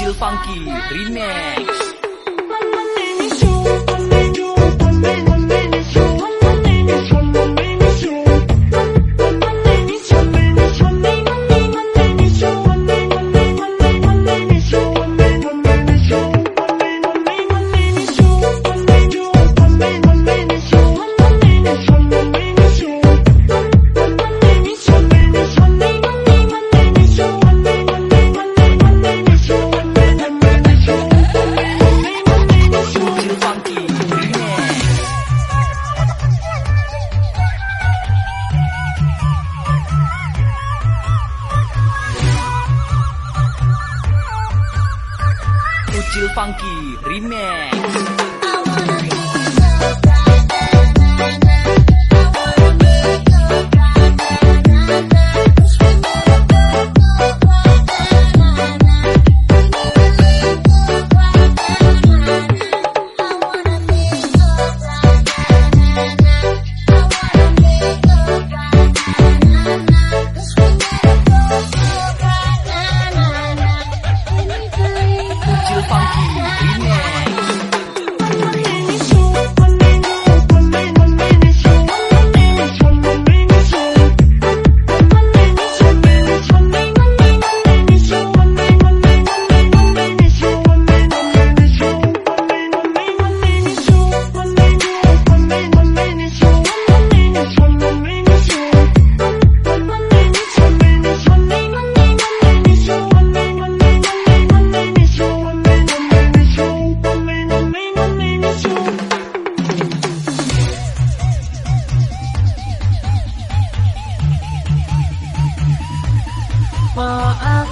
Kecil Funky. Remix Ucil Funky Remix for us.